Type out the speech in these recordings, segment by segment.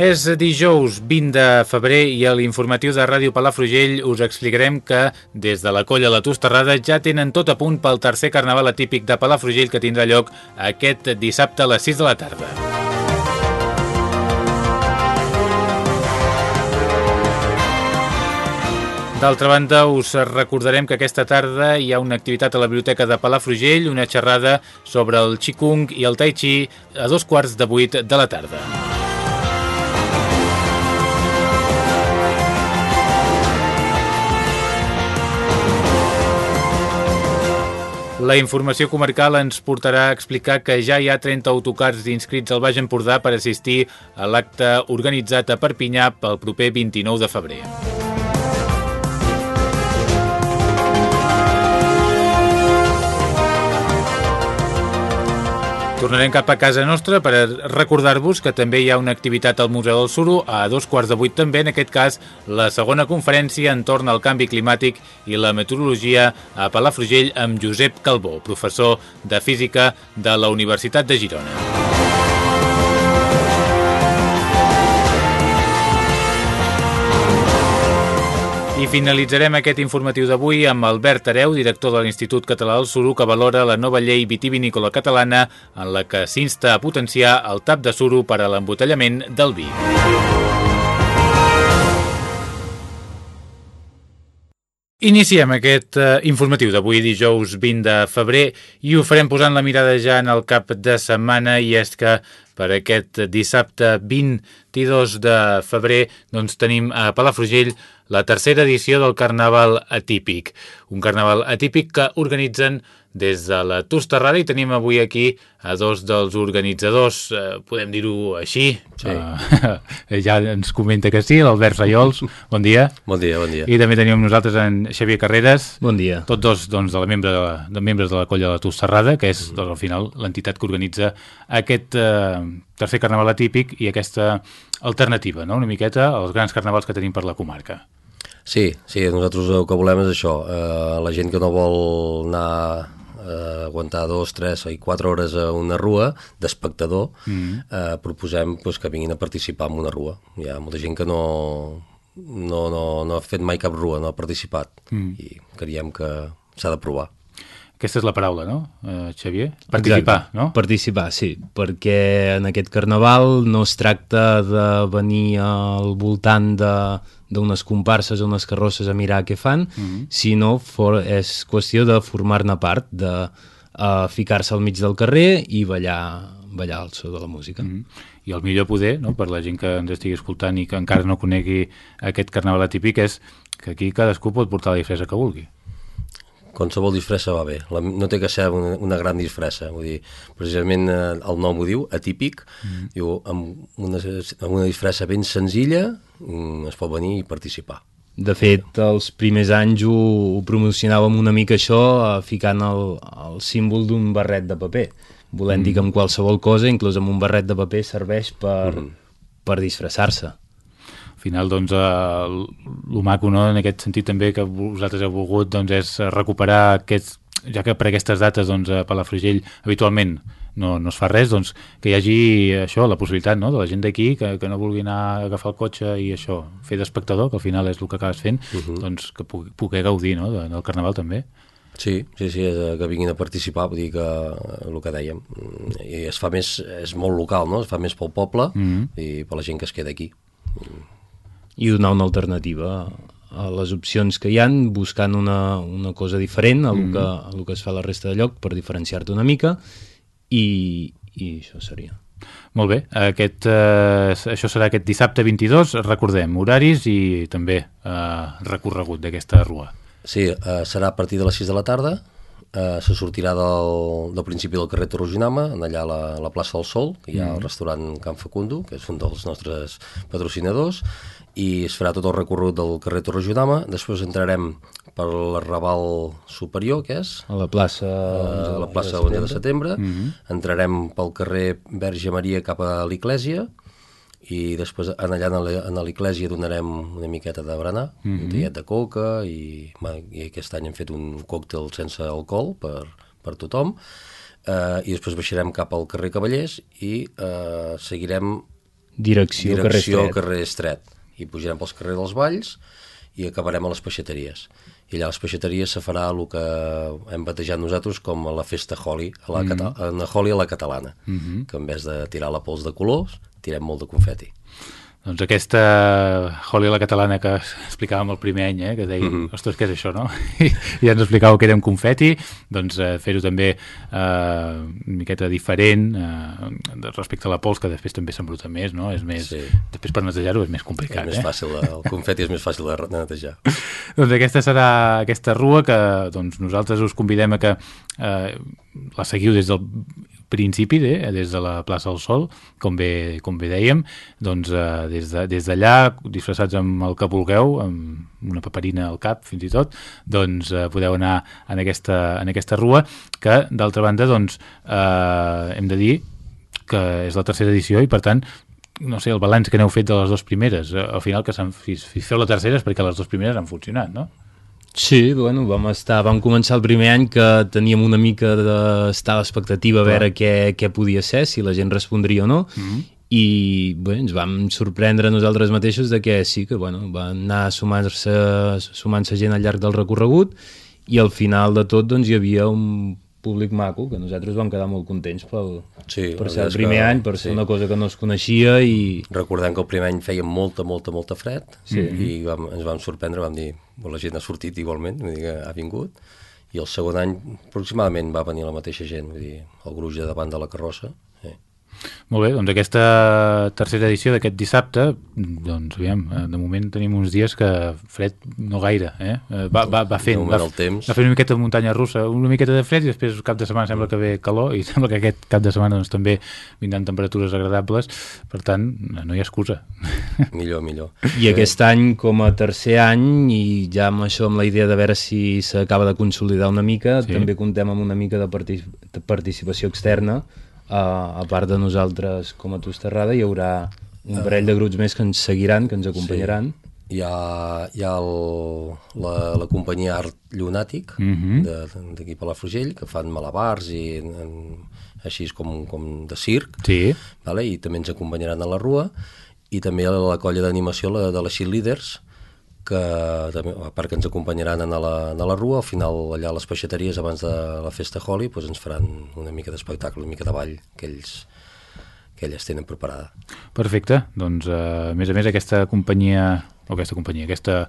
És dijous 20 de febrer i a l'informatiu de Ràdio Palafrugell us explicarem que des de la colla La Tosterrada ja tenen tot a punt pel tercer carnaval atípic de Palafrugell que tindrà lloc aquest dissabte a les 6 de la tarda. D'altra banda, us recordarem que aquesta tarda hi ha una activitat a la Biblioteca de Palafrugell, una xerrada sobre el Qigong i el Tai Chi a dos quarts de vuit de la tarda. La informació comarcal ens portarà a explicar que ja hi ha 30 autocars inscrits al Baix Empordà per assistir a l'acte organitzat a Perpinyà pel proper 29 de febrer. Tornarem cap a casa nostra per recordar-vos que també hi ha una activitat al Museu del Suro a dos quarts de vuit també, en aquest cas la segona conferència entorn al canvi climàtic i la meteorologia a Palafrugell amb Josep Calbó, professor de Física de la Universitat de Girona. I finalitzarem aquest informatiu d'avui amb Albert Areu, director de l'Institut Català del Suro, que valora la nova llei vitivinícola catalana en la que s'insta a potenciar el tap de suro per a l'embotellament del vi. Iniciem aquest uh, informatiu d'avui dijous 20 de febrer i ho farem posant la mirada ja en el cap de setmana i és que per aquest dissabte 22 de febrer doncs tenim a Palafrugell la tercera edició del Carnaval Atípic. Un Carnaval Atípic que organitzen des de la Tosterrada i tenim avui aquí a dos dels organitzadors, eh, podem dir-ho així. Sí. Uh, ja ens comenta que sí, l'Albert Rayols, bon dia. Bon dia, bon dia. I també tenim nosaltres en Xavier Carreras. Bon dia. Tots dos doncs, de, la membre de, la, de membres de la colla de la Tosterrada, que és doncs, al final l'entitat que organitza aquest eh, tercer carnaval atípic i aquesta alternativa, no? una miqueta als grans carnavals que tenim per la comarca. Sí, sí, nosaltres el que volem és això, eh, la gent que no vol anar eh, aguantar dos, tres i quatre hores a una rua d'espectador, mm -hmm. eh, proposem pues, que vinguin a participar en una rua. Hi ha molta gent que no, no, no, no ha fet mai cap rua, no ha participat, mm. i creiem que s'ha de provar. Aquesta és la paraula, no, eh, Xavier? Participar, Exacte. no? Participar, sí, perquè en aquest carnaval no es tracta de venir al voltant de d'unes comparses o unes carrosses a mirar què fan, mm -hmm. sinó for, és qüestió de formar-ne part, de uh, ficar-se al mig del carrer i ballar, ballar al so de la música. Mm -hmm. I el millor poder, no, per la gent que ens estigui escoltant i que encara no conegui aquest carnaval atípic, és que aquí cadascú pot portar la disfressa que vulgui qualsevol disfressa va bé, la, no té que ser una, una gran disfressa, vull dir, precisament eh, el nom ho diu, atípic, mm. diu, amb una, amb una disfressa ben senzilla mm, es pot venir i participar. De fet, els primers anys ho, ho promocionàvem una mica això eh, ficant el, el símbol d'un barret de paper, volent mm. dir que amb qualsevol cosa, inclús amb un barret de paper, serveix per, mm. per disfressar-se final doncs, eh, el maco no, en aquest sentit també que vosaltres heu volgut doncs, és recuperar aquests, ja que per aquestes dates doncs, a Palafrugell habitualment no, no es fa res, doncs que hi hagi això, la possibilitat no? de la gent d'aquí que, que no vulgui anar a agafar el cotxe i això, fer d'espectador, que al final és el que acabes fent, uh mhm. -huh. doncs que pugui, gaudir no? de, del Carnaval també. Sí, sí, sí, que vinguin a participar, vull dir que el que dèiem, i es fa més, és molt local, no? es fa més pel poble mhm. -huh. i per la gent que es queda aquí i donar una alternativa a les opcions que hi han, buscant una, una cosa diferent a el, mm. que, a el que es fa a la resta de lloc per diferenciar-te una mica i, i això seria. Molt bé, aquest, eh, això serà aquest dissabte 22, recordem, horaris i també eh, recorregut d'aquesta rua. Sí, eh, serà a partir de les 6 de la tarda, eh, se sortirà del, del principi del carrer Torroginama, en allà a la, a la plaça del Sol, que hi ha el restaurant Can Facundo, que és un dels nostres patrocinadors, i es farà tot el recorregut del carrer Torroginama, després entrarem per l'arrabal superior, que és? A la plaça... a la plaça 11 de setembre, entrarem pel carrer Verge Maria cap a l'Iglésia, i després en allà en l'Iglésia donarem una miqueta de berenar, un tiet de coca, i, i aquest any hem fet un còctel sense alcohol per, per tothom, eh, i després baixarem cap al carrer Cavallers i eh, seguirem Direcció, carrer direcció Estret. carrer Estret i pujarem pels carrers dels Valls i acabarem a les peixateries. I allà a les peixateries se farà el que hem batejat nosaltres com a la festa Holly a la, cata una Holly a la catalana. Que en vez de tirar la pols de colors tirem molt de confeti Doncs aquesta Holly la catalana que explicàvem el primer any, eh, que dèiem, mm -hmm. ostres, què és això, no? I, i ja ens explicàveu que era un confeti, doncs eh, fer-ho també eh, una miqueta diferent eh, respecte a la pols, que després també s'embruta més, no? És més, Sí. Després per netejar-ho és més és complicat, més eh? fàcil, el confeti és més fàcil de netejar Doncs aquesta serà aquesta rua que doncs, nosaltres us convidem a que eh, la seguiu des del principi, eh, des de la plaça del Sol, com bé, com bé dèiem, doncs eh, des de- des d'allà, disfressats amb el que vulgueu, amb una paperina al cap fins i tot, doncs eh, podeu anar en aquesta, en aquesta rua, que d'altra banda doncs, eh, hem de dir que és la tercera edició i per tant no sé, el balanç que n'heu fet de les dues primeres, al final que s'han- feu la tercera és perquè les dues primeres han funcionat, no? Sí, bueno, vam, estar, vam començar el primer any que teníem una mica d'estar a l'expectativa a veure què, què podia ser, si la gent respondria o no, mm -hmm. i bé, ens vam sorprendre nosaltres mateixos de que sí, que bueno, va anar sumant-se sumant gent al llarg del recorregut i al final de tot doncs, hi havia un públic maco, que nosaltres vam quedar molt contents pel, Sí, per ser el primer que- any, per ser sí. una cosa que no es coneixia i Recordem que el primer any feia molta, molta, molta fred sí. i vam, ens vam sorprendre, vam dir, "Bueno, la gent ha sortit igualment, vull dir que ha vingut, i el segon any aproximadament va venir la mateixa gent, vull dir, el gruix de davant de la carrossa. Molt bé, doncs aquesta tercera edició d'aquest dissabte, doncs aviam, eh, de moment tenim uns dies que fred no gaire, eh? Eh, Va, va, va fent, va, va fent una miqueta de muntanya russa, una miqueta de fred i després cap de setmana sembla que ve calor i sembla que aquest cap de setmana doncs, també vindran temperatures agradables, per tant, no hi ha excusa. Millor, millor. I aquest any, com a tercer any, i ja amb això, amb la idea de veure si s'acaba de consolidar una mica, Sí. sí. també contem amb una mica de, partic de participació externa. Uh, a part de nosaltres com a Tosterrada, hi haurà un parell de grups més que ens seguiran, que ens acompanyaran. Hi ha, hi ha el, la, la companyia Art Llunàtic Mhm. de- d'aquí per la Frugell, que fan malabars i en, així com, com de circ, Sí, vale? i també ens acompanyaran a la Rua, i també la colla d'animació de les Leaders, que també, a part que ens acompanyaran a la, a la Rua, al final allà a les peixateries abans de la festa Holly doncs ens faran una mica d'espectacle, una mica de ball que ells, que elles tenen preparada. perfecte. Doncs, eh, a més a més, aquesta companyia, o aquesta companyia, aquesta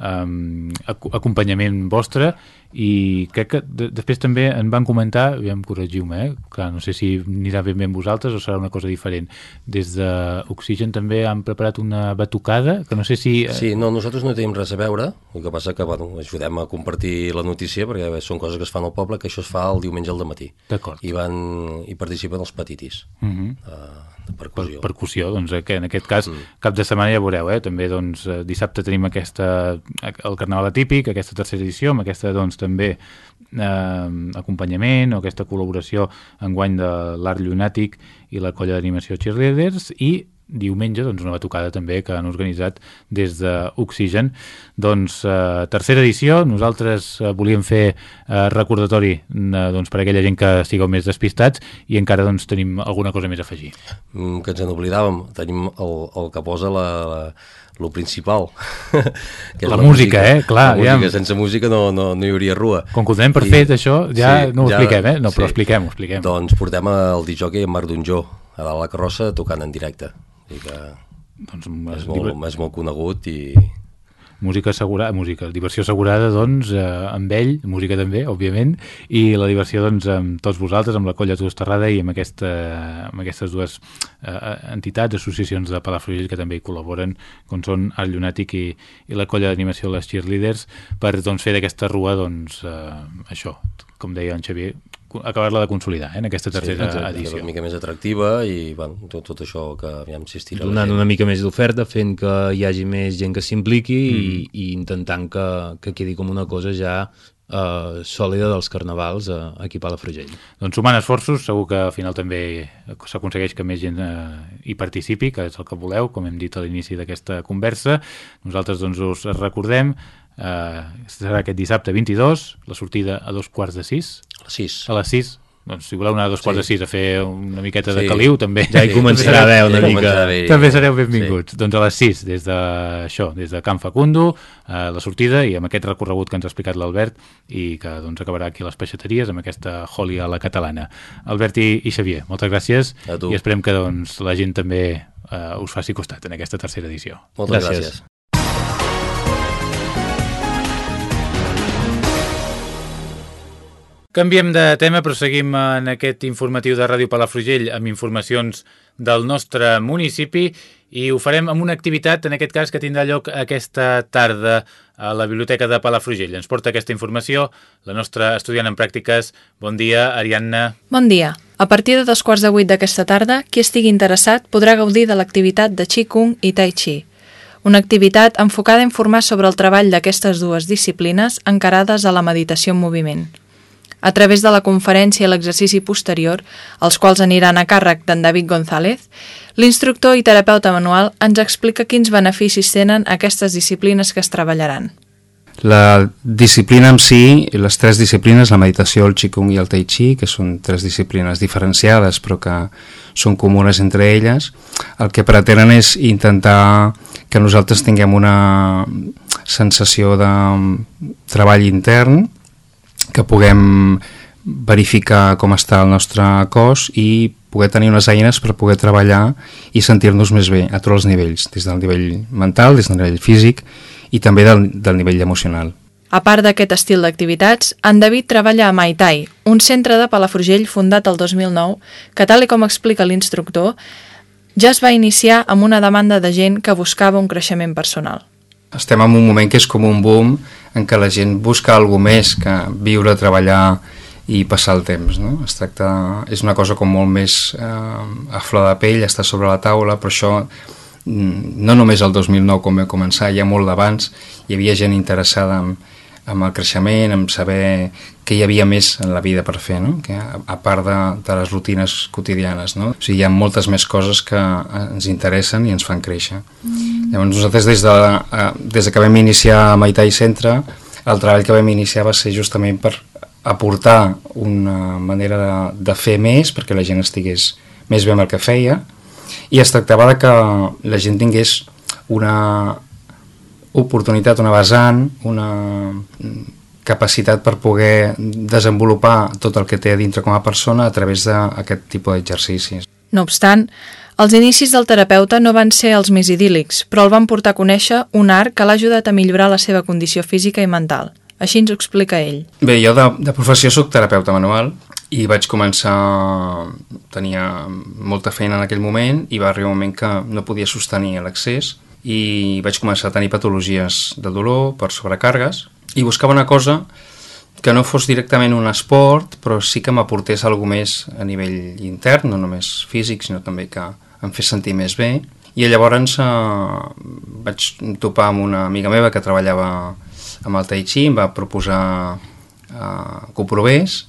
um, ac acompanyament vostre i crec que de després també en van comentar, aviam, corregiu-me, eh? clar, no sé si anirà ben bé amb vosaltres o serà una cosa diferent. Des d'Oxigen també han preparat una batucada, que no sé si... eh, Sí, no, nosaltres no tenim res a veure, el que passa que bueno, ajudem a compartir la notícia perquè bé, són coses que es fan al poble, que això es fa el diumenge al matí. D'acord. I van i participen els petitis Uh -huh. uh, percussió. percussió, doncs eh, que en aquest cas cap de setmana ja veureu, eh? també doncs, eh, dissabte tenim aquesta, el carnaval atípic, aquesta tercera edició, amb aquesta doncs, també eh, acompanyament o aquesta col·laboració enguany de l'Art Llunàtic i la colla d'animació Cheerleaders i diumenge doncs, una batucada també que han organitzat des d'Oxigen. Doncs eh, tercera edició, nosaltres eh, volíem fer eh, recordatori eh, doncs, per a aquella gent que estigueu més despistats i encara doncs, tenim alguna cosa més a afegir. Mm, que ens n'oblidàvem, tenim el, el que posa la, la, lo principal. que és La música, eh? Clar, la música, aviam. sense música no, no, no hi hauria rua. Com que ho tenim per I- fet, això, ja no ho expliquem, eh? No, però expliquem-ho, expliquem. Doncs portem el disjockey en Marc Donjó, a dalt la carrossa, tocant en directe. I que Doncs és molt, és molt conegut i música assegurada, música, diversió assegurada, doncs, eh, amb ell, música també, òbviament, i la diversió, doncs, amb tots vosaltres, amb la Colla Tosterrada i amb, aquesta, amb aquestes dues eh, entitats, associacions de Palafrugell que també hi col·laboren, com són Art Llunàtic i, i la colla d'animació Les Cheerleaders, per doncs, fer d'aquesta rua, doncs, eh, això, com deia en Xavier, acabar-la de consolidar eh, en aquesta tercera sí, edició. Una mica més atractiva i bueno, tot, tot això que aviam insistirà. Donant una mica més d'oferta, fent que hi hagi més gent que s'impliqui mm. i, i intentant que, que quedi com una cosa ja eh, sòlida dels carnavals eh, aquí a Palafrugell. Doncs sumant esforços, segur que al final també s'aconsegueix que més gent eh, hi participi, que és el que voleu, com hem dit a l'inici d'aquesta conversa. Nosaltres doncs us recordem eh, serà aquest dissabte 22, la sortida a dos quarts de sis. A les sis. A les sis. Doncs si voleu anar a dos quarts sí. de sis a fer una miqueta de caliu, també. Ja hi començarà a haver una ja mica. També sereu benvinguts. Sí. Doncs a les sis, des de això, des de Camp Facundo, eh, la sortida, i amb aquest recorregut que ens ha explicat l'Albert, i que doncs acabarà aquí a les peixateries, amb aquesta Holly a la catalana. Albert i, i Xavier, moltes gràcies, i esperem que doncs, la gent també eh, us faci costat en aquesta tercera edició. Moltes gràcies. gràcies. Canviem de tema, però seguim en aquest informatiu de Ràdio Palafrugell amb informacions del nostre municipi i ho farem amb una activitat, en aquest cas, que tindrà lloc aquesta tarda a la Biblioteca de Palafrugell. Ens porta aquesta informació la nostra estudiant en pràctiques. Bon dia, Ariadna. Bon dia. A partir de dos quarts de vuit d'aquesta tarda, qui estigui interessat podrà gaudir de l'activitat de Qigong i Tai Chi, una activitat enfocada a informar sobre el treball d'aquestes dues disciplines encarades a la meditació en moviment a través de la conferència i l'exercici posterior, els quals aniran a càrrec d'en David González, l'instructor i terapeuta manual ens explica quins beneficis tenen aquestes disciplines que es treballaran. La disciplina en si, les tres disciplines, la meditació, el Qigong i el Tai Chi, que són tres disciplines diferenciades però que són comunes entre elles, el que pretenen és intentar que nosaltres tinguem una sensació de treball intern, que puguem verificar com està el nostre cos i poder tenir unes eines per poder treballar i sentir-nos més bé a tots els nivells, des del nivell mental, des del nivell físic i també del, del nivell emocional. A part d'aquest estil d'activitats, en David treballa a Maitai, un centre de Palafrugell fundat el 2009 que, tal com explica l'instructor, ja es va iniciar amb una demanda de gent que buscava un creixement personal estem en un moment que és com un boom en què la gent busca alguna més que viure, treballar i passar el temps. No? Es tracta, és una cosa com molt més eh, a flor de pell, està sobre la taula, però això mm, no només el 2009 com va començar, ja molt d'abans hi havia gent interessada en, amb el creixement, amb saber què hi havia més en la vida per fer, no? que a, a part de, de les rutines quotidianes. No? O sigui, hi ha moltes més coses que ens interessen i ens fan créixer. Mm. Llavors nosaltres des de, eh, des de que vam iniciar a Maitai Centre, el treball que vam iniciar va ser justament per aportar una manera de, de fer més perquè la gent estigués més bé amb el que feia i es tractava de que la gent tingués una, oportunitat, una vessant, una capacitat per poder desenvolupar tot el que té a dintre com a persona a través d'aquest tipus d'exercicis. No obstant, els inicis del terapeuta no van ser els més idíl·lics, però el van portar a conèixer un art que l'ha ajudat a millorar la seva condició física i mental. Així ens ho explica ell. Bé, jo de, de professió sóc terapeuta manual i vaig començar... tenia molta feina en aquell moment i va arribar un moment que no podia sostenir l'accés i vaig començar a tenir patologies de dolor per sobrecàrregues i buscava una cosa que no fos directament un esport, però sí que m'aportés alguna més a nivell intern, no només físic, sinó també que em fes sentir més bé. I llavors eh, vaig topar amb una amiga meva que treballava amb el Tai Chi, em va proposar eh, que ho provés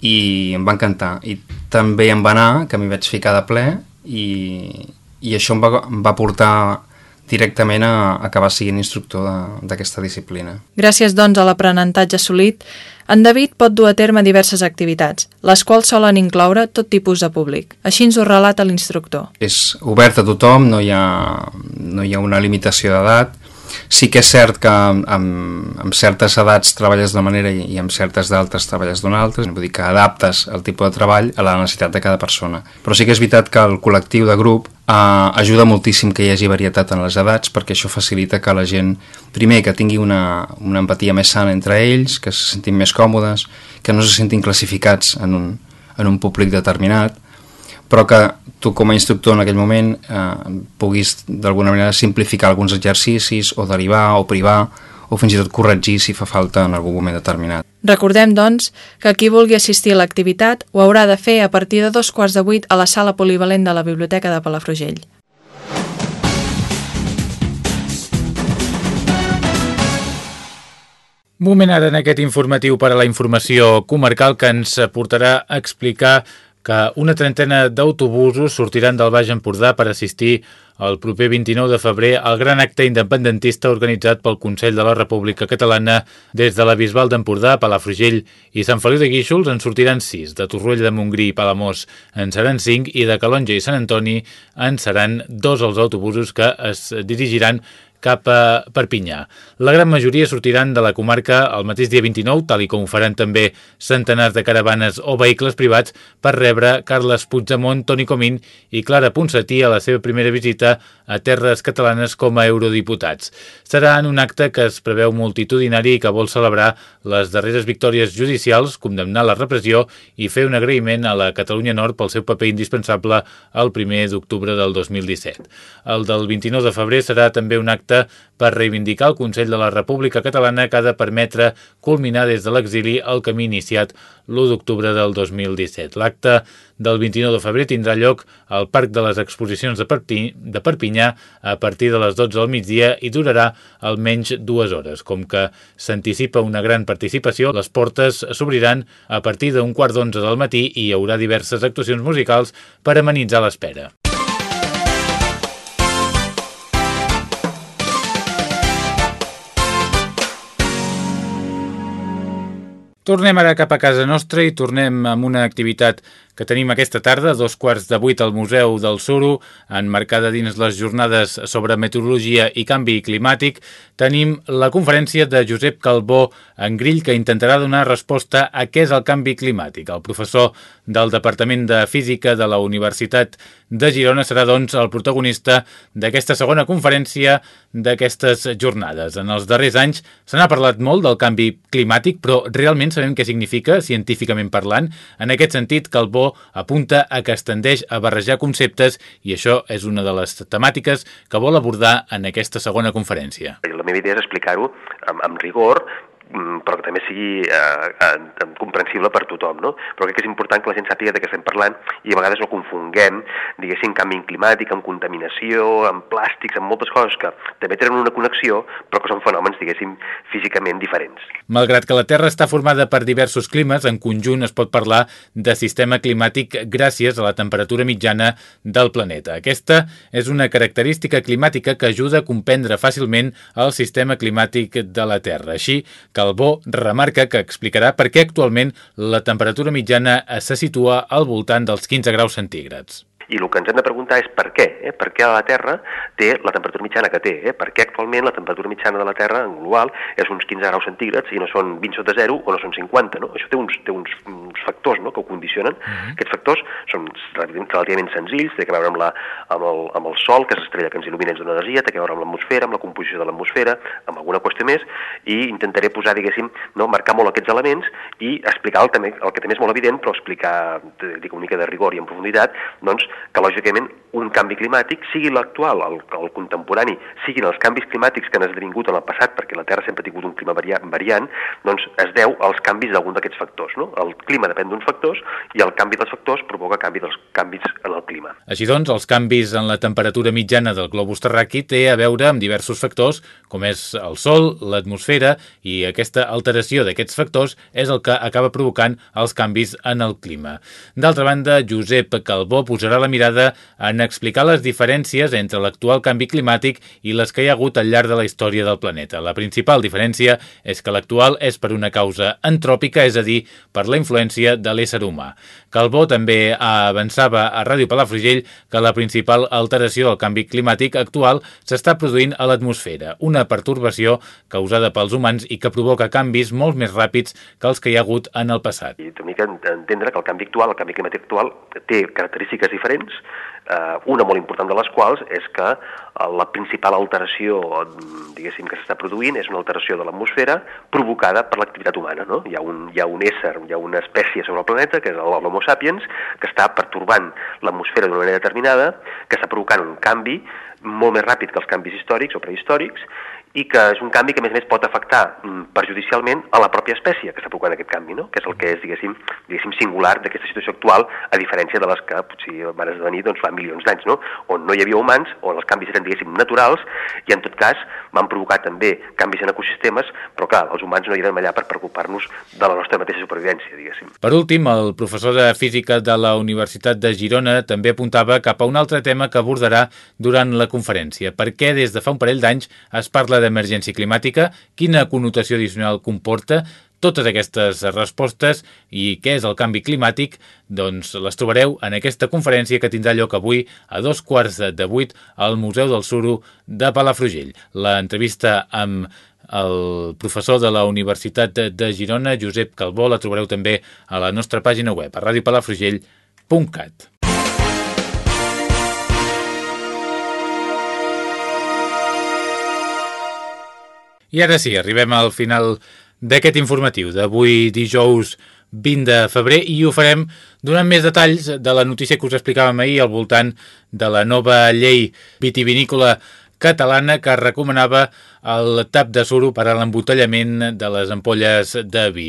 i em va encantar. I també em va anar, que m'hi vaig ficar de ple, i, i això em va, em va portar directament a acabar sent instructor d'aquesta disciplina. Gràcies, doncs, a l'aprenentatge assolit, En David pot dur a terme diverses activitats, les quals solen incloure tot tipus de públic. Així ens ho relata l'instructor. És obert a tothom, no hi ha, no hi ha una limitació d'edat, Sí que és cert que amb, amb certes edats treballes d'una manera i, i amb certes d'altres treballes d'una altra, vull dir que adaptes el tipus de treball a la necessitat de cada persona. Però sí que és veritat que el col·lectiu de grup eh, ajuda moltíssim que hi hagi varietat en les edats perquè això facilita que la gent, primer, que tingui una, una empatia més sana entre ells, que se sentin més còmodes, que no se sentin classificats en un, en un públic determinat, però que tu com a instructor en aquell moment eh, puguis d'alguna manera simplificar alguns exercicis o derivar o privar o fins i tot corregir si fa falta en algun moment determinat. Recordem, doncs, que qui vulgui assistir a l'activitat ho haurà de fer a partir de dos quarts de vuit a la sala polivalent de la Biblioteca de Palafrugell. Moment ara en aquest informatiu per a la informació comarcal que ens portarà a explicar que una trentena d'autobusos sortiran del Baix Empordà per assistir el proper 29 de febrer al gran acte independentista organitzat pel Consell de la República Catalana des de la Bisbal d'Empordà, Palafrugell i Sant Feliu de Guíxols. En sortiran 6, de Torroella de Montgrí i Palamós en seran 5 i de Calonja i Sant Antoni en seran dos els autobusos que es dirigiran cap a Perpinyà. La gran majoria sortiran de la comarca el mateix dia 29, tal i com ho faran també centenars de caravanes o vehicles privats per rebre Carles Puigdemont, Toni Comín i Clara Ponsatí a la seva primera visita a terres catalanes com a eurodiputats. Serà en un acte que es preveu multitudinari i que vol celebrar les darreres victòries judicials, condemnar la repressió i fer un agraïment a la Catalunya Nord pel seu paper indispensable el primer d'octubre del 2017. El del 29 de febrer serà també un acte acte per reivindicar el Consell de la República Catalana que ha de permetre culminar des de l'exili el camí iniciat l'1 d'octubre del 2017. L'acte del 29 de febrer tindrà lloc al Parc de les Exposicions de, de Perpinyà a partir de les 12 del migdia i durarà almenys dues hores. Com que s'anticipa una gran participació, les portes s'obriran a partir d'un quart d'onze del matí i hi haurà diverses actuacions musicals per amenitzar l'espera. Tornem ara cap a casa nostra i tornem amb una activitat que tenim aquesta tarda, dos quarts de vuit al Museu del Suro, enmarcada dins les jornades sobre meteorologia i canvi climàtic, tenim la conferència de Josep Calbó en Grill que intentarà donar resposta a què és el canvi climàtic. El professor del Departament de Física de la Universitat de Girona serà, doncs, el protagonista d'aquesta segona conferència d'aquestes jornades. En els darrers anys se n'ha parlat molt del canvi climàtic, però realment sabem què significa, científicament parlant. En aquest sentit, Calbó apunta a que es tendeix a barrejar conceptes i això és una de les temàtiques que vol abordar en aquesta segona conferència. La meva idea és explicar-ho amb, amb rigor però que també sigui eh, eh, comprensible per tothom, no? Però crec que és important que la gent sàpiga de què estem parlant i a vegades no confonguem, diguéssim, canvi climàtic, amb contaminació, amb plàstics, amb moltes coses que també tenen una connexió, però que són fenòmens, diguéssim, físicament diferents. Malgrat que la Terra està formada per diversos climes, en conjunt es pot parlar de sistema climàtic gràcies a la temperatura mitjana del planeta. Aquesta és una característica climàtica que ajuda a comprendre fàcilment el sistema climàtic de la Terra. Així, Calbó remarca que explicarà per què actualment la temperatura mitjana se situa al voltant dels 15 graus centígrads. I el que ens hem de preguntar és per què, eh? per què la Terra té la temperatura mitjana que té, eh? per què actualment la temperatura mitjana de la Terra en global és uns 15 graus centígrads i no són 20 sota zero o no són 50, no? Això té uns, té uns, uns factors no? que ho condicionen. Uh -huh. Aquests factors són relativament senzills, té que veure amb, la, amb, el, amb el Sol, que és l'estrella que ens il·lumina ens dona energia, té que veure amb l'atmosfera, amb la composició de l'atmosfera, amb alguna qüestió més, i intentaré posar, diguéssim, no? marcar molt aquests elements i explicar el, també, el que també és molt evident, però explicar, dic, una mica de rigor i en profunditat, doncs, que lògicament un canvi climàtic, sigui l'actual, el, el contemporani, siguin els canvis climàtics que han esdevingut en el passat, perquè la Terra sempre ha tingut un clima variant, doncs es deu als canvis d'algun d'aquests factors. No? El clima depèn d'uns factors i el canvi dels factors provoca canvi dels canvis en el clima. Així doncs, els canvis en la temperatura mitjana del globus terraqui té a veure amb diversos factors, com és el sol, l'atmosfera, i aquesta alteració d'aquests factors és el que acaba provocant els canvis en el clima. D'altra banda, Josep Calbó posarà la mirada en explicar les diferències entre l'actual canvi climàtic i les que hi ha hagut al llarg de la història del planeta. La principal diferència és que l'actual és per una causa antròpica, és a dir, per la influència de l'ésser humà. Calbó també avançava a Ràdio Palafrugell que la principal alteració del canvi climàtic actual s'està produint a l'atmosfera, una pertorbació causada pels humans i que provoca canvis molt més ràpids que els que hi ha hagut en el passat. I mica entendre que el canvi actual, el canvi climàtic actual, té característiques diferents, eh, una molt important de les quals és que eh, la principal alteració diguéssim que s'està produint és una alteració de l'atmosfera provocada per l'activitat humana. No? Hi, ha un, hi ha un ésser, hi ha una espècie sobre el planeta, que és l'Homo sapiens, que està pertorbant l'atmosfera d'una manera determinada, que està provocant un canvi molt més ràpid que els canvis històrics o prehistòrics i que és un canvi que, a més a més, pot afectar mm, perjudicialment a la pròpia espècie que està provocant aquest canvi, no? que és el que és, diguéssim, diguéssim singular d'aquesta situació actual, a diferència de les que potser van esdevenir doncs, fa milions d'anys, no? on no hi havia humans, on els canvis eren, diguéssim, naturals, i en tot cas van provocar també canvis en ecosistemes, però clar, els humans no hi érem allà per preocupar-nos de la nostra mateixa supervivència, diguéssim. Per últim, el professor de Física de la Universitat de Girona també apuntava cap a un altre tema que abordarà durant la conferència. Per què des de fa un parell d'anys es parla de d'emergència climàtica, quina connotació addicional comporta, totes aquestes respostes i què és el canvi climàtic, doncs les trobareu en aquesta conferència que tindrà lloc avui a dos quarts de vuit al Museu del Suro de Palafrugell. L'entrevista amb el professor de la Universitat de Girona, Josep Calbó, la trobareu també a la nostra pàgina web, a radiopalafrugell.cat. I ara sí, arribem al final d'aquest informatiu d'avui dijous 20 de febrer i ho farem donant més detalls de la notícia que us explicàvem ahir al voltant de la nova llei vitivinícola catalana que recomanava el tap de suro per a l'embotellament de les ampolles de vi.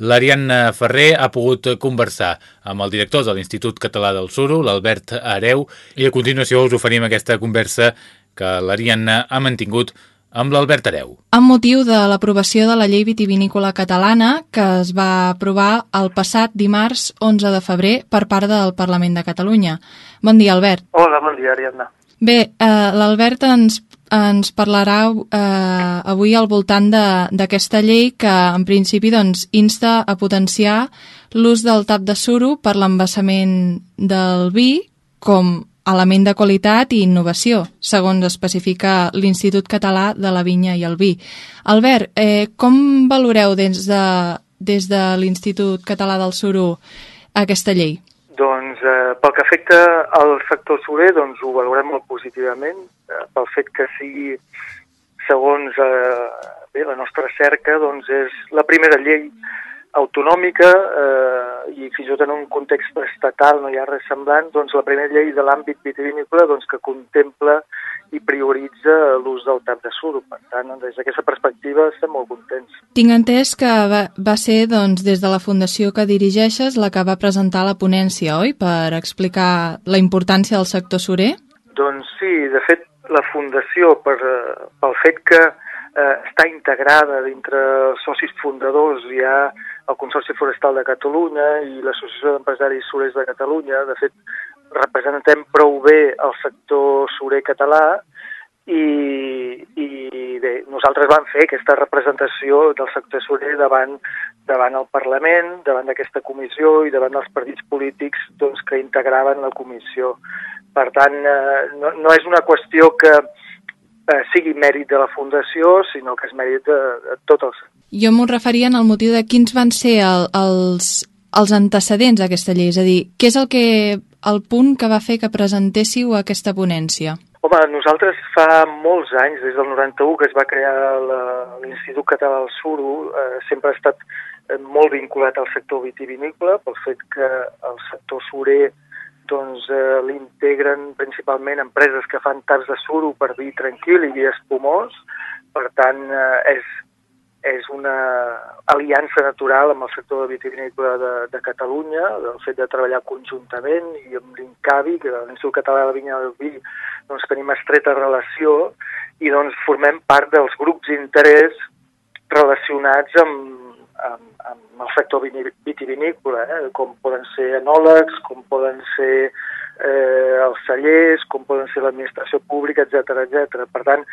L'Ariadna Ferrer ha pogut conversar amb el director de l'Institut Català del Suro, l'Albert Areu, i a continuació us oferim aquesta conversa que l'Ariadna ha mantingut amb l'Albert Areu. Amb motiu de l'aprovació de la llei vitivinícola catalana que es va aprovar el passat dimarts 11 de febrer per part del Parlament de Catalunya. Bon dia, Albert. Hola, bon dia, Ariadna. Bé, eh, l'Albert ens, ens parlarà eh, avui al voltant d'aquesta llei que en principi doncs, insta a potenciar l'ús del tap de suro per l'embassament del vi com element de qualitat i innovació, segons especifica l'Institut Català de la Vinya i el Vi. Albert, eh, com valoreu des de, des de l'Institut Català del Suro aquesta llei? Doncs eh, pel que afecta al sector surer, doncs ho valorem molt positivament, eh, pel fet que sigui, segons eh, bé, la nostra cerca, doncs és la primera llei autonòmica eh, i fins i tot en un context estatal no hi ha res semblant, doncs la primera llei de l'àmbit vitivinícola doncs, que contempla i prioritza l'ús del tap de suro. Per tant, des d'aquesta perspectiva estem molt contents. Tinc entès que va, va ser doncs, des de la fundació que dirigeixes la que va presentar la ponència, oi?, per explicar la importància del sector surer? Doncs sí, de fet, la fundació, per, eh, pel fet que eh, està integrada dintre els socis fundadors, hi ha el Consorci Forestal de Catalunya i l'Associació d'Empresaris Surers de Catalunya. De fet, representem prou bé el sector surer català i, i bé, nosaltres vam fer aquesta representació del sector surer davant, davant el Parlament, davant d'aquesta comissió i davant dels partits polítics doncs, que integraven la comissió. Per tant, eh, no, no és una qüestió que, eh, sigui mèrit de la Fundació, sinó que és mèrit de, de tots els... Jo m'ho referia en el motiu de quins van ser el, els, els antecedents d'aquesta llei, és a dir, què és el, que, el punt que va fer que presentéssiu aquesta ponència? Home, nosaltres fa molts anys, des del 91 que es va crear l'Institut Català del Suro, eh, sempre ha estat eh, molt vinculat al sector vitivinícola, pel fet que el sector surer doncs, eh, l'integren principalment empreses que fan taps de suro per vi tranquil i vi espumós. Per tant, eh, és és una aliança natural amb el sector vitivinícola de, de Catalunya, el fet de treballar conjuntament i amb l'INCAVI, que l'Institut Català de la Vinya del Vi, doncs tenim estreta relació i doncs formem part dels grups d'interès relacionats amb, amb, amb el sector vitivinícola, eh? com poden ser enòlegs, com poden ser eh, els cellers, com poden ser l'administració pública, etc etc. Per tant,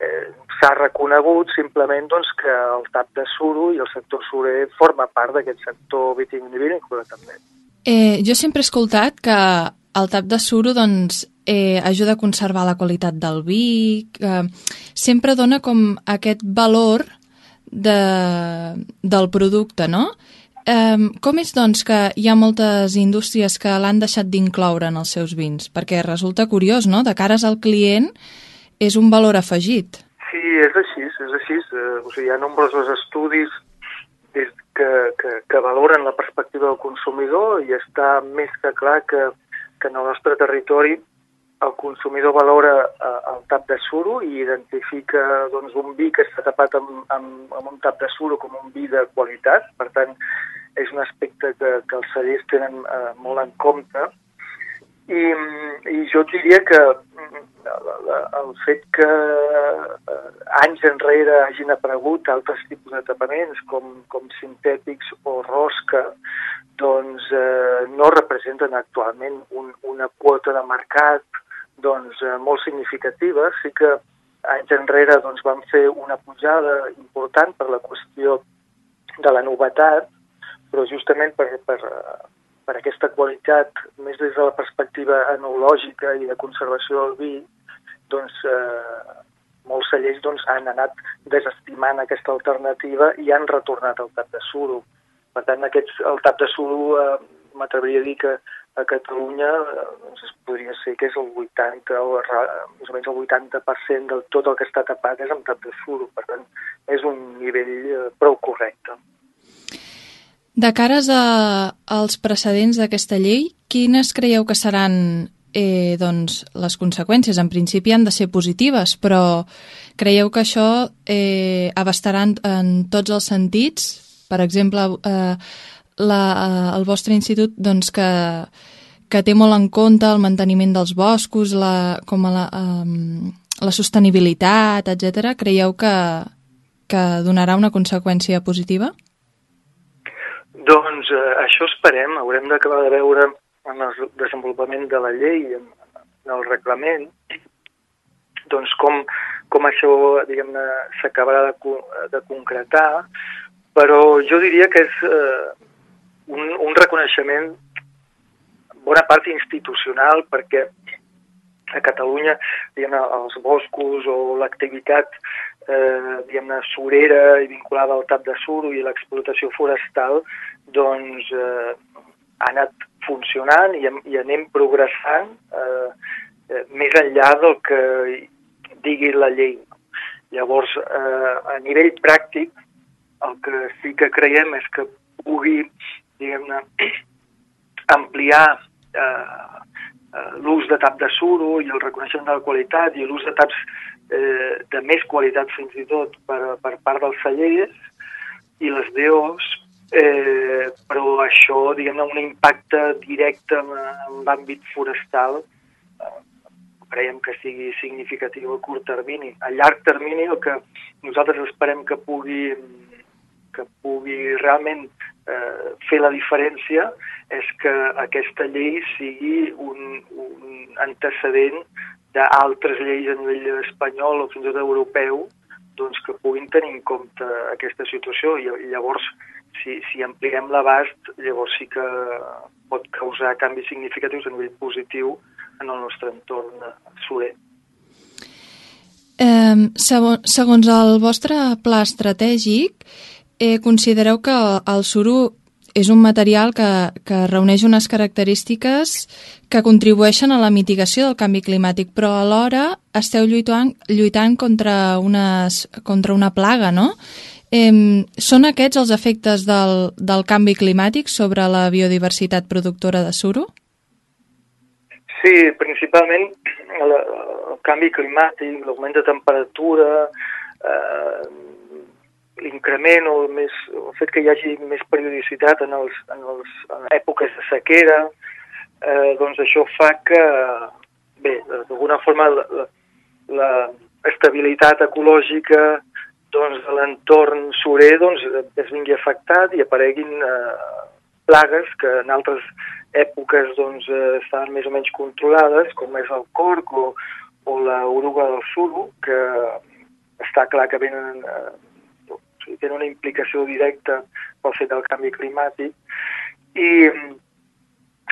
eh, s'ha reconegut simplement doncs, que el tap de suro i el sector surer forma part d'aquest sector vitivinícola també. Eh, jo sempre he escoltat que el tap de suro doncs, eh, ajuda a conservar la qualitat del vi, que sempre dona com aquest valor de, del producte, no? Eh, com és, doncs, que hi ha moltes indústries que l'han deixat d'incloure en els seus vins? Perquè resulta curiós, no? De cares al client és un valor afegit. Sí, és així, és així. Eh, o sigui, hi ha nombrosos estudis des que, que, que valoren la perspectiva del consumidor i està més que clar que, que en el nostre territori el consumidor valora eh, el tap de suro i identifica doncs, un vi que està tapat amb, amb, amb un tap de suro com un vi de qualitat. Per tant, és un aspecte que, que els cellers tenen eh, molt en compte i, i jo diria que mm, el fet que eh, anys enrere hagin aparegut altres tipus de tapaments com, com sintètics o rosca doncs eh, no representen actualment un, una quota de mercat doncs, eh, molt significativa. Sí que anys enrere doncs, vam fer una pujada important per la qüestió de la novetat, però justament per, per, per aquesta qualitat, més des de la perspectiva enològica i de conservació del vi, doncs eh, molts cellers doncs, han anat desestimant aquesta alternativa i han retornat al tap de suro. Per tant, aquests, el tap de suro eh, m'atreviria a dir que a Catalunya doncs es podria ser que és el 80 o més o menys el 80% del tot el que està tapat és amb tap de suro. Per tant, és un nivell eh, prou correcte. De cares a, als precedents d'aquesta llei, quines creieu que seran eh, doncs, les conseqüències? En principi han de ser positives, però creieu que això eh, abastarà en, en tots els sentits? Per exemple, eh, la, eh, el vostre institut doncs, que, que té molt en compte el manteniment dels boscos, la, com a la, eh, la sostenibilitat, etc. Creieu que, que donarà una conseqüència positiva? Doncs eh, això esperem, haurem d'acabar de veure en el desenvolupament de la llei, en, en el reglament, doncs com, com això, s'acabarà de, de concretar, però jo diria que és eh, un, un reconeixement bona part institucional perquè a Catalunya diguem els boscos o l'activitat eh, diguem-ne surera i vinculada al tap de suro i l'explotació forestal doncs eh, ha anat funcionant i, i anem progressant eh, eh, més enllà del que digui la llei. Llavors, eh, a nivell pràctic, el que sí que creiem és que pugui, diguem-ne, ampliar eh, eh, l'ús de tap de suro i el reconeixement de la qualitat i l'ús de taps eh, de més qualitat fins i tot per, per part dels cellers i les DOs eh, però això, diguem-ne, un impacte directe en, en l'àmbit forestal eh, creiem que sigui significatiu a curt termini. A llarg termini el que nosaltres esperem que pugui, que pugui realment fer la diferència és que aquesta llei sigui un, un antecedent d'altres lleis a nivell espanyol o fins i tot europeu doncs, que puguin tenir en compte aquesta situació i, llavors si, si ampliem l'abast, llavors sí que pot causar canvis significatius a nivell positiu en el nostre entorn soler. Eh, segons el vostre pla estratègic, eh, considereu que el suro és un material que, que reuneix unes característiques que contribueixen a la mitigació del canvi climàtic, però alhora esteu lluitant, lluitant contra, unes, contra una plaga, no? Eh, són aquests els efectes del, del canvi climàtic sobre la biodiversitat productora de suro? Sí, principalment el, el canvi climàtic, l'augment de temperatura, eh, despoblament o més, el fet que hi hagi més periodicitat en, els, en, els, en èpoques de sequera, eh, doncs això fa que, bé, d'alguna forma la, estabilitat ecològica doncs, de l'entorn surer doncs, es vingui afectat i apareguin eh, plagues que en altres èpoques doncs, eh, estaven més o menys controlades, com és el corc o, o la del suro, que està clar que venen, eh, sigui, tenen una implicació directa pel fet del canvi climàtic, i,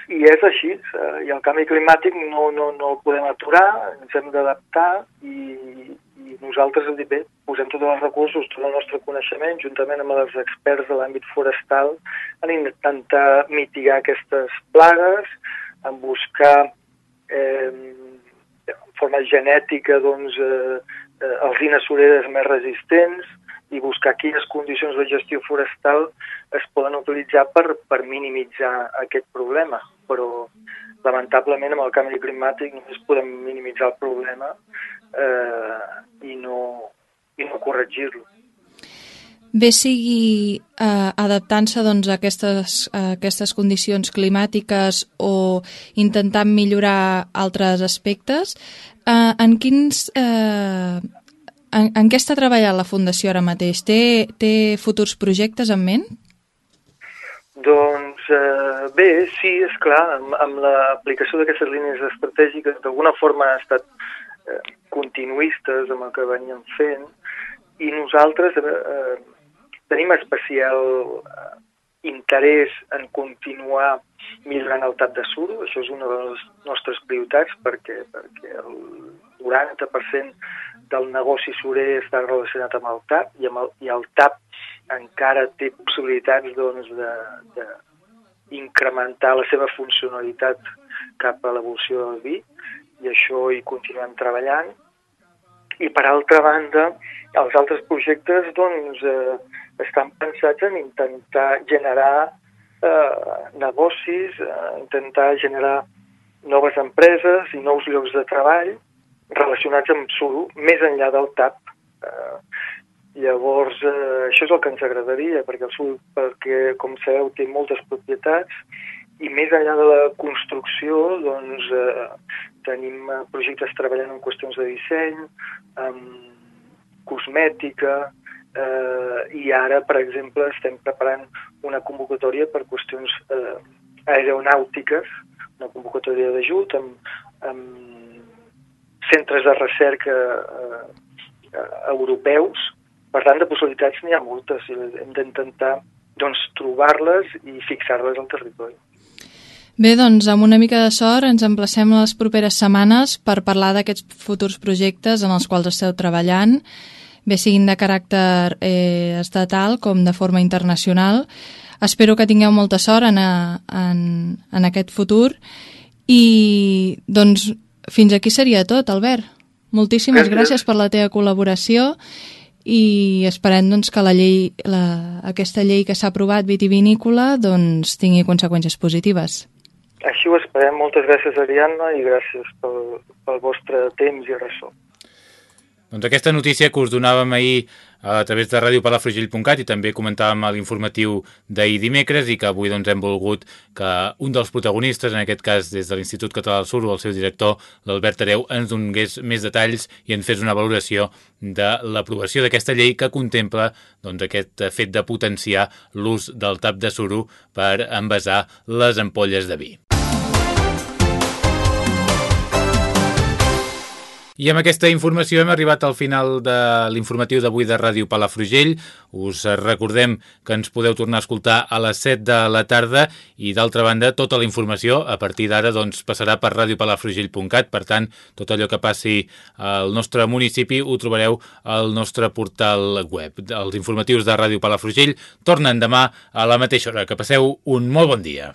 i és així, eh, i el canvi climàtic no, no, no el podem aturar, ens hem d'adaptar i, i nosaltres, bé, posem tots els recursos, tot el nostre coneixement, juntament amb els experts de l'àmbit forestal, en intentar mitigar aquestes plagues, en buscar eh, de forma genètica doncs, eh, eh, alzines més resistents i buscar quines condicions de gestió forestal es poden utilitzar per, per minimitzar aquest problema. Però, lamentablement, amb el canvi climàtic només podem minimitzar el problema eh, i no, i no corregir-lo. Bé sigui eh, adaptant-se doncs, a, aquestes, a aquestes condicions climàtiques o intentant millorar altres aspectes, eh, en quins... Eh, en, en què està treballant la Fundació ara mateix? Té, té futurs projectes en ment? Doncs eh, bé, sí, és clar, amb, amb l'aplicació d'aquestes línies estratègiques d'alguna forma ha estat eh, continuistes amb el que veníem fent i nosaltres eh, eh, tenim especial eh, interès en continuar millorant el tap de suro, això és una de les nostres prioritats perquè, perquè el 40% del negoci surer està relacionat amb el tap i, amb el, i el tap encara té possibilitats doncs, de, de incrementar la seva funcionalitat cap a l'evolució del vi i això hi continuem treballant. I per altra banda, els altres projectes doncs, eh, estan pensats en intentar generar eh, negocis, eh, intentar generar noves empreses i nous llocs de treball relacionats amb suro més enllà del TAP. Eh, llavors, eh, això és el que ens agradaria, perquè el suro, perquè, com sabeu, té moltes propietats i més enllà de la construcció, doncs, eh, tenim eh, projectes treballant en qüestions de disseny, en cosmètica, eh, i ara, per exemple, estem preparant una convocatòria per qüestions eh, aeronàutiques, una convocatòria d'ajut amb, amb centres de recerca eh, eh, europeus. Per tant, de possibilitats n'hi ha moltes hem d'intentar doncs, trobar-les i fixar-les al territori. Bé, doncs amb una mica de sort ens emplacem les properes setmanes per parlar d'aquests futurs projectes en els quals esteu treballant, bé siguin de caràcter eh, estatal com de forma internacional. Espero que tingueu molta sort en, a, en, en aquest futur i doncs fins aquí seria tot, Albert. Moltíssimes gràcies, gràcies per la teva col·laboració i esperem doncs, que la llei, la, aquesta llei que s'ha aprovat vitivinícola doncs, tingui conseqüències positives. Així ho esperem. Moltes gràcies, Ariadna, i gràcies pel, pel vostre temps i ressò. Doncs aquesta notícia que us donàvem ahir a través de radiopalafrugell.cat i també comentàvem l'informatiu d'ahir dimecres i que avui doncs, hem volgut que un dels protagonistes, en aquest cas des de l'Institut Català del Sur o el seu director, l'Albert Areu, ens donés més detalls i ens fes una valoració de l'aprovació d'aquesta llei que contempla doncs, aquest fet de potenciar l'ús del tap de suro per envasar les ampolles de vi. I amb aquesta informació hem arribat al final de l'informatiu d'avui de Ràdio Palafrugell. Us recordem que ens podeu tornar a escoltar a les 7 de la tarda i d'altra banda tota la informació a partir d'ara doncs, passarà per radiopalafrugell.cat per tant tot allò que passi al nostre municipi ho trobareu al nostre portal web. Els informatius de Ràdio Palafrugell tornen demà a la mateixa hora. Que passeu un molt bon dia.